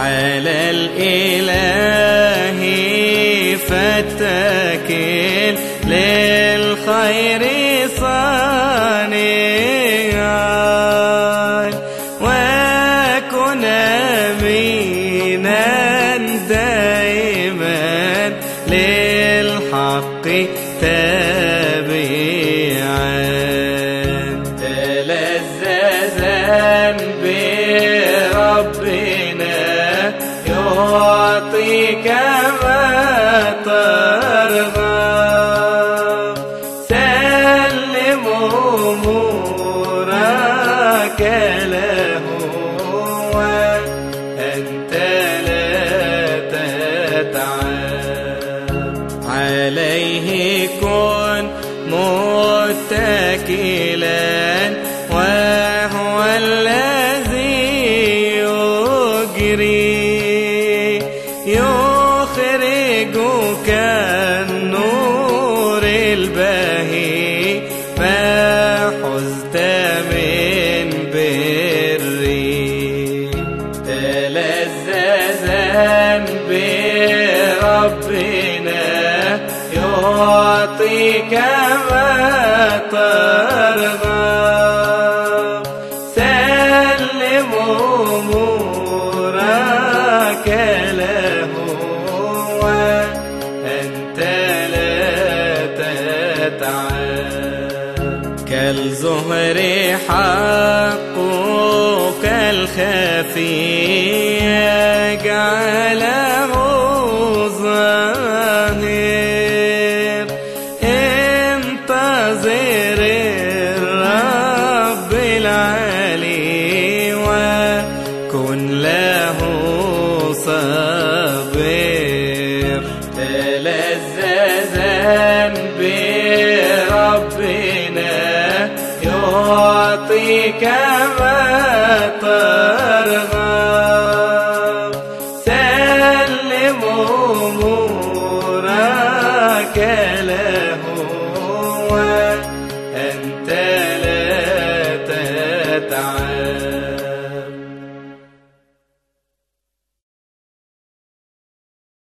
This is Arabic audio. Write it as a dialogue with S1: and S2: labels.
S1: على الإله فاتكل للخير صانعا وكن أمينا دائما للحق تابعا. يعطيك ما ترضى. سلم أمورك له وأنت لا تتعب. عليه كن متكلا وهو الذي يخرجك النور البهي ما حزت من بري تلذذا بربنا يعطيك ما ترضى سلم أمورك كالزهر حقك الخفي يجعله ظاهر انتظر الرب العلي وكن له صبر تلذذا بربنا يعطيك ما ترضى سلم أمورك له